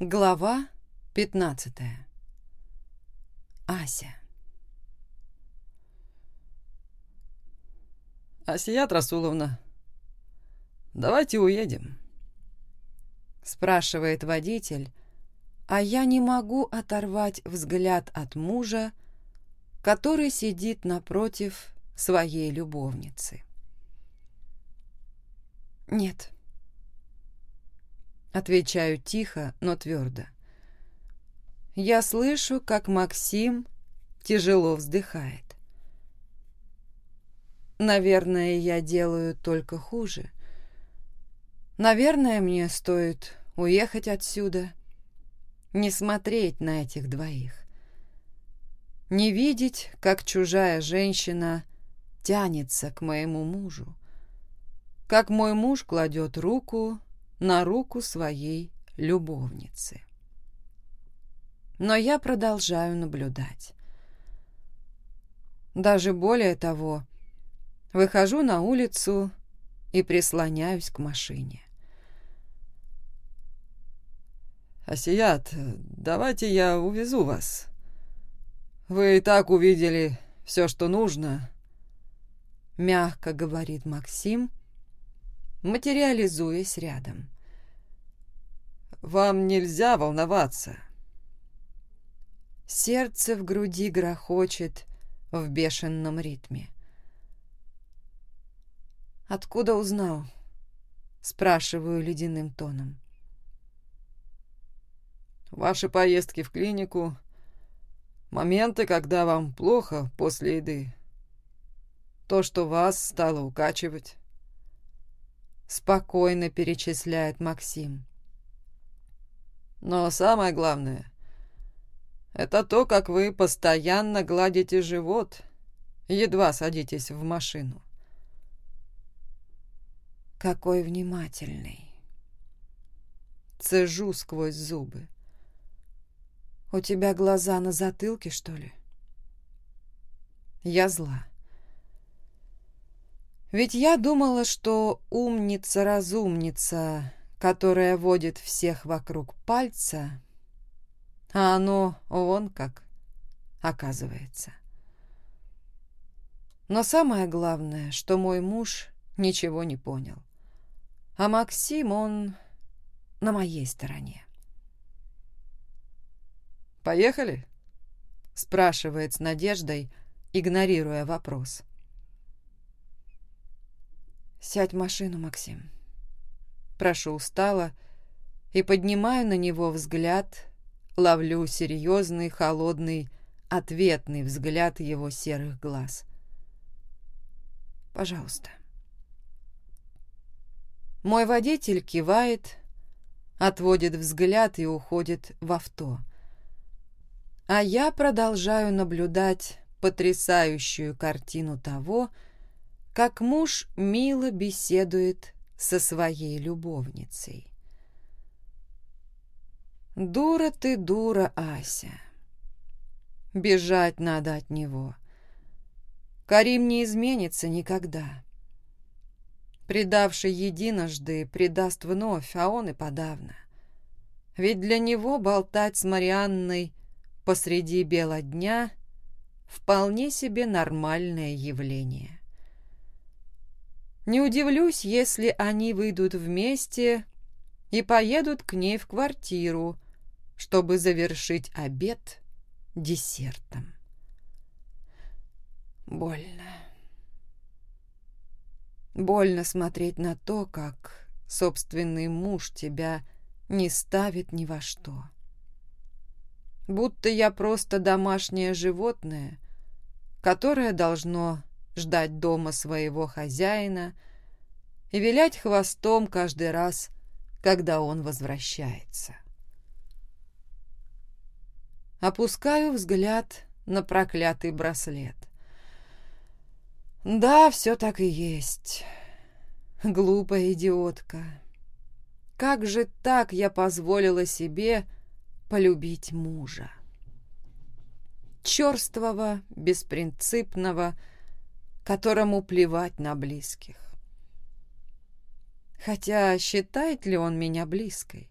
Глава 15 Ася «Асият Расуловна, давайте уедем», — спрашивает водитель, а я не могу оторвать взгляд от мужа, который сидит напротив своей любовницы. «Нет», — отвечаю тихо, но твердо. Я слышу, как Максим тяжело вздыхает. Наверное, я делаю только хуже. Наверное, мне стоит уехать отсюда, не смотреть на этих двоих. Не видеть, как чужая женщина тянется к моему мужу, как мой муж кладет руку на руку своей любовницы. Но я продолжаю наблюдать. Даже более того, Выхожу на улицу и прислоняюсь к машине. «Асият, давайте я увезу вас. Вы и так увидели все, что нужно», — мягко говорит Максим, материализуясь рядом. «Вам нельзя волноваться». Сердце в груди грохочет в бешеном ритме. «Откуда узнал?» — спрашиваю ледяным тоном. «Ваши поездки в клинику, моменты, когда вам плохо после еды, то, что вас стало укачивать». Спокойно перечисляет Максим. Но самое главное — это то, как вы постоянно гладите живот, едва садитесь в машину. Какой внимательный. Цежу сквозь зубы. У тебя глаза на затылке, что ли? Я зла. Ведь я думала, что умница-разумница которая водит всех вокруг пальца, а оно вон как оказывается. Но самое главное, что мой муж ничего не понял. А Максим, он на моей стороне. «Поехали?» — спрашивает с надеждой, игнорируя вопрос. «Сядь в машину, Максим», Прошу устало и поднимаю на него взгляд, ловлю серьезный, холодный, ответный взгляд его серых глаз. «Пожалуйста». Мой водитель кивает, отводит взгляд и уходит в авто. А я продолжаю наблюдать потрясающую картину того, как муж мило беседует со своей любовницей. «Дура ты, дура, Ася. Бежать надо от него. Карим не изменится никогда. Предавший единожды, предаст вновь, а он и подавно. Ведь для него болтать с Марианной посреди бела дня вполне себе нормальное явление. Не удивлюсь, если они выйдут вместе и поедут к ней в квартиру, чтобы завершить обед десертом. Больно. Больно смотреть на то, как собственный муж тебя не ставит ни во что. Будто я просто домашнее животное, которое должно ждать дома своего хозяина и вилять хвостом каждый раз, когда он возвращается. Опускаю взгляд на проклятый браслет. Да, все так и есть. Глупая идиотка. Как же так я позволила себе полюбить мужа? Черствого, беспринципного, которому плевать на близких. Хотя считает ли он меня близкой?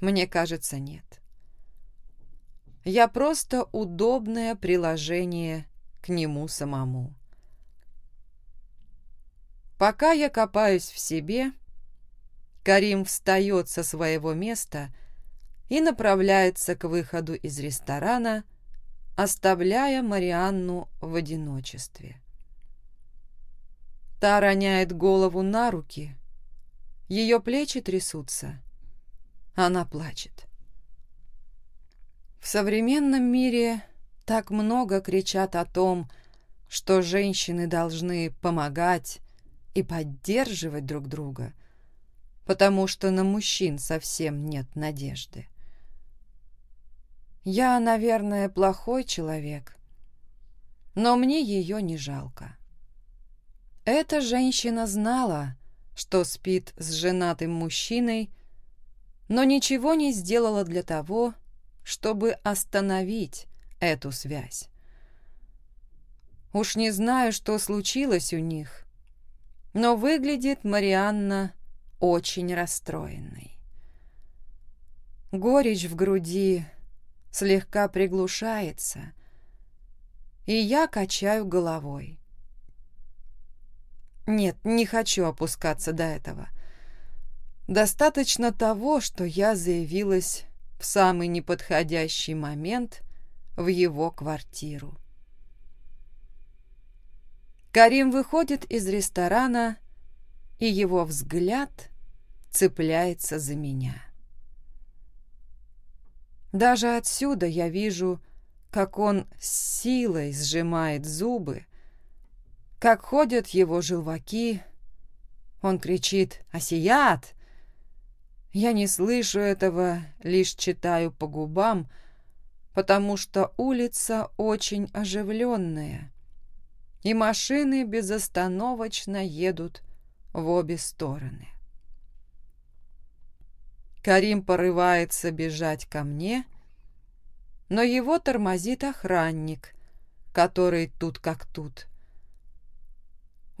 Мне кажется, нет. Я просто удобное приложение к нему самому. Пока я копаюсь в себе, Карим встает со своего места и направляется к выходу из ресторана, оставляя Марианну в одиночестве. Та роняет голову на руки, ее плечи трясутся. Она плачет. В современном мире так много кричат о том, что женщины должны помогать и поддерживать друг друга, потому что на мужчин совсем нет надежды. Я, наверное, плохой человек, но мне ее не жалко. Эта женщина знала, что спит с женатым мужчиной, но ничего не сделала для того, чтобы остановить эту связь. Уж не знаю, что случилось у них, но выглядит Марианна очень расстроенной. Горечь в груди слегка приглушается, и я качаю головой. Нет, не хочу опускаться до этого. Достаточно того, что я заявилась в самый неподходящий момент в его квартиру. Карим выходит из ресторана, и его взгляд цепляется за меня. Даже отсюда я вижу, как он силой сжимает зубы, как ходят его желваки. Он кричит «Асият!». Я не слышу этого, лишь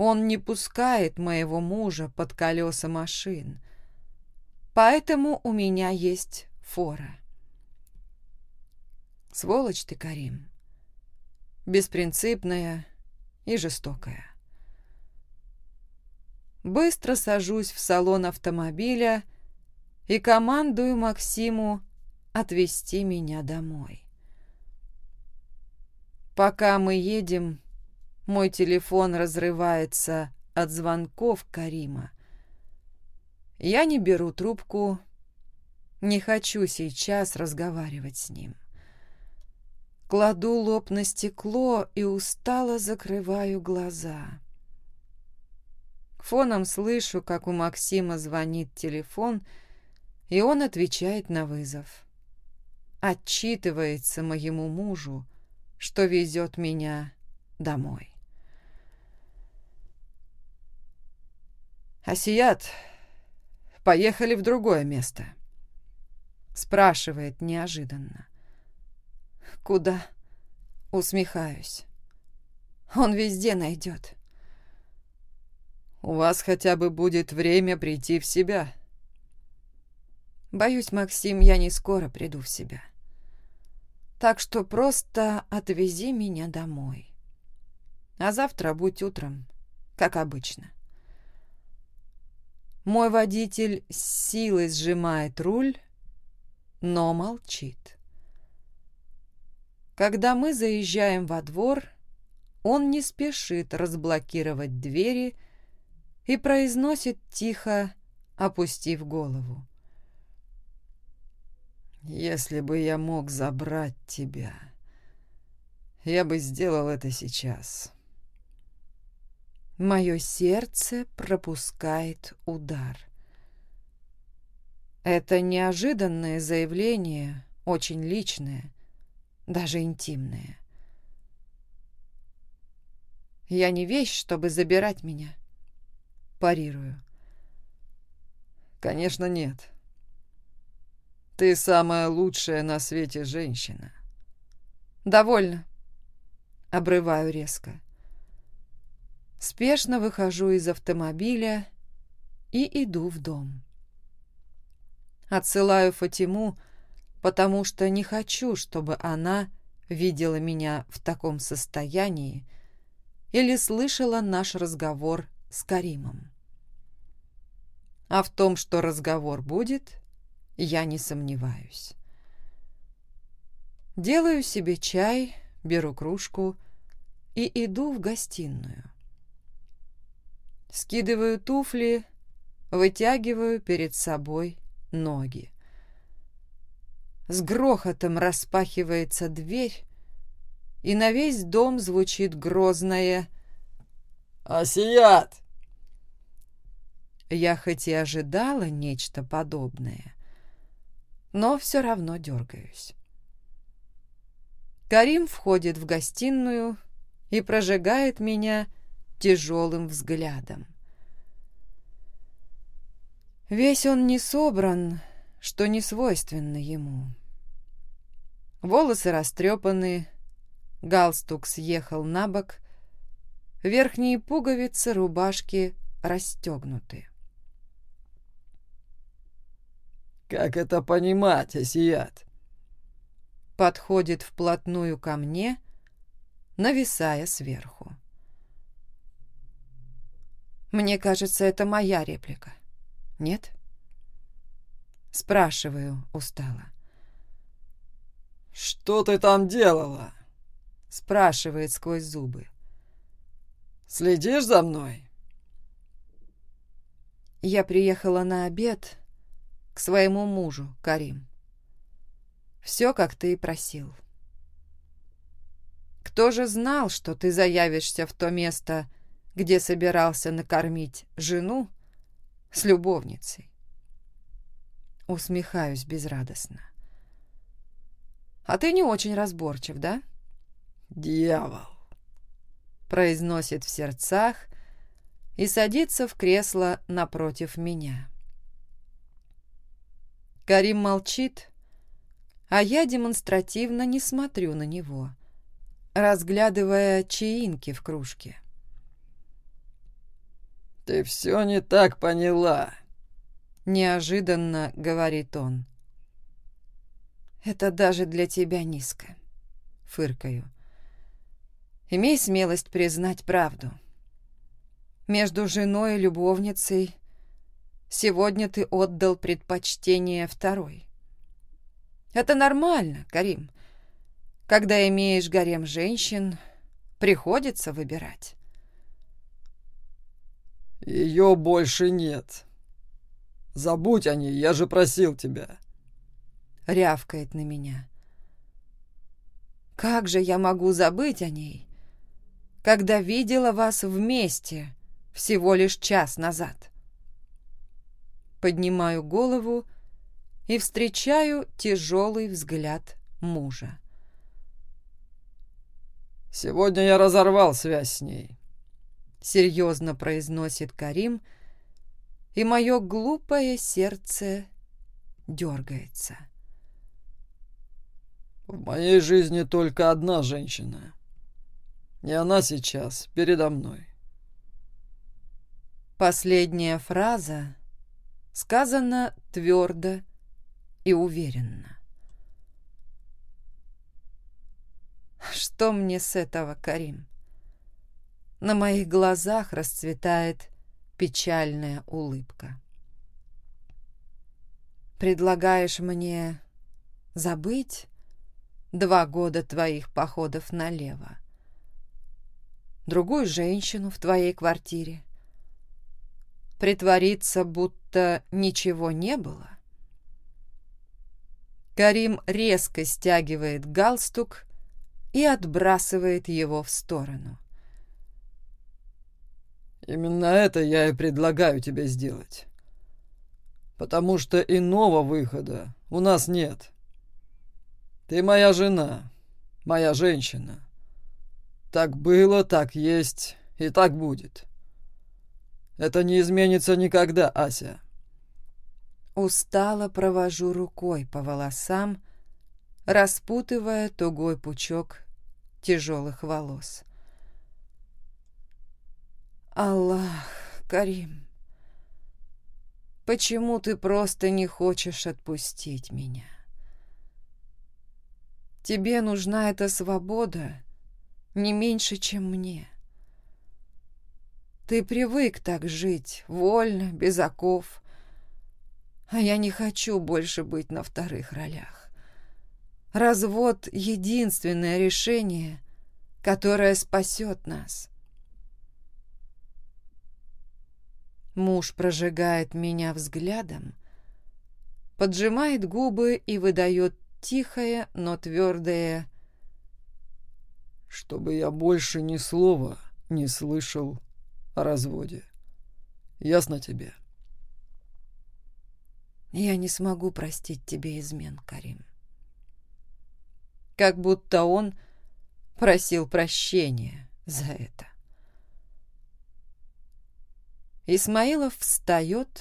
читаю по губам, потому что улица очень оживленная, и машины безостановочно едут в обе стороны. Карим порывается бежать ко мне, но его тормозит охранник, который тут как тут. Он не пускает моего мужа под колеса машин. Поэтому у меня есть фора. Сволочь ты, Карим. Беспринципная и жестокая. Быстро сажусь в салон автомобиля и командую Максиму отвезти меня домой. Пока мы едем, мой телефон разрывается от звонков Карима. Я не беру трубку, не хочу сейчас разговаривать с ним. Кладу лоб на стекло и устало закрываю глаза. Фоном слышу, как у Максима звонит телефон, и он отвечает на вызов. Отчитывается моему мужу, что везет меня домой. «Асият, поехали в другое место?» Спрашивает неожиданно. «Куда?» Усмехаюсь. «Он везде найдет». «У вас хотя бы будет время прийти в себя». «Боюсь, Максим, я не скоро приду в себя. Так что просто отвези меня домой. А завтра будь утром, как обычно». Мой водитель с силой сжимает руль, но молчит. Когда мы заезжаем во двор, он не спешит разблокировать двери и произносит тихо, опустив голову. «Если бы я мог забрать тебя, я бы сделал это сейчас». Мое сердце пропускает удар. Это неожиданное заявление, очень личное, даже интимное. Я не вещь, чтобы забирать меня. Парирую. Конечно, нет. Ты самая лучшая на свете женщина. Довольно. Обрываю резко. Спешно выхожу из автомобиля и иду в дом. Отсылаю Фатиму, потому что не хочу, чтобы она видела меня в таком состоянии или слышала наш разговор с Каримом. А в том, что разговор будет, я не сомневаюсь. Делаю себе чай, беру кружку и иду в гостиную. Скидываю туфли, вытягиваю перед собой ноги. С грохотом распахивается дверь, и на весь дом звучит грозное «Асият!». Я хоть и ожидала нечто подобное, но все равно дергаюсь. Карим входит в гостиную и прожигает меня тяжелым взглядом. Весь он не собран, что не свойственно ему. Волосы растрепаны, галстук съехал на бок, верхние пуговицы рубашки расстегнуты. «Как это понимать, Асият?» Подходит вплотную ко мне, нависая сверху. Мне кажется, это моя реплика. Нет? Спрашиваю устало. «Что ты там делала?» Спрашивает сквозь зубы. «Следишь за мной?» Я приехала на обед к своему мужу, Карим. Все, как ты и просил. Кто же знал, что ты заявишься в то место, где собирался накормить жену с любовницей? Усмехаюсь безрадостно. А ты не очень разборчив, да? Дьявол! Произносит в сердцах и садится в кресло напротив меня. Карим молчит, а я демонстративно не смотрю на него, разглядывая чаинки в кружке. «Ты все не так поняла», — неожиданно говорит он. «Это даже для тебя низко», — фыркаю. «Имей смелость признать правду. Между женой и любовницей сегодня ты отдал предпочтение второй. Это нормально, Карим. Когда имеешь гарем женщин, приходится выбирать». Ее больше нет. Забудь о ней, я же просил тебя. Рявкает на меня. Как же я могу забыть о ней, когда видела вас вместе всего лишь час назад? Поднимаю голову и встречаю тяжелый взгляд мужа. Сегодня я разорвал связь с ней. серьезно произносит Карим, и мое глупое сердце дергается. В моей жизни только одна женщина. И она сейчас передо мной. Последняя фраза сказана твердо и уверенно. Что мне с этого, Карим? На моих глазах расцветает печальная улыбка. Предлагаешь мне забыть два года твоих походов налево. Другую женщину в твоей квартире. Притвориться, будто ничего не было. Карим резко стягивает галстук и отбрасывает его в сторону. «Именно это я и предлагаю тебе сделать. Потому что иного выхода у нас нет». Ты моя жена, моя женщина. Так было, так есть и так будет. Это не изменится никогда, Ася. Устало провожу рукой по волосам, распутывая тугой пучок тяжелых волос. Аллах, Карим, почему ты просто не хочешь отпустить меня. Тебе нужна эта свобода не меньше, чем мне. Ты привык так жить, вольно, без оков, а я не хочу больше быть на вторых ролях. Развод — единственное решение, которое спасет нас. Муж прожигает меня взглядом, поджимает губы и выдает тихое, но твердое «Чтобы я больше ни слова не слышал о разводе. Ясно тебе?» «Я не смогу простить тебе измен, Карим». Как будто он просил прощения за это.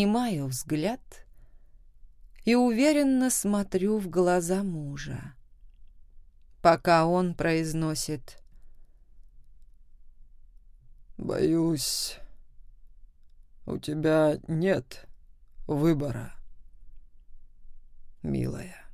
Исмаилов встает, и уверенно смотрю в глаза мужа. Пока он произносит «Боюсь, у тебя нет выбора, милая».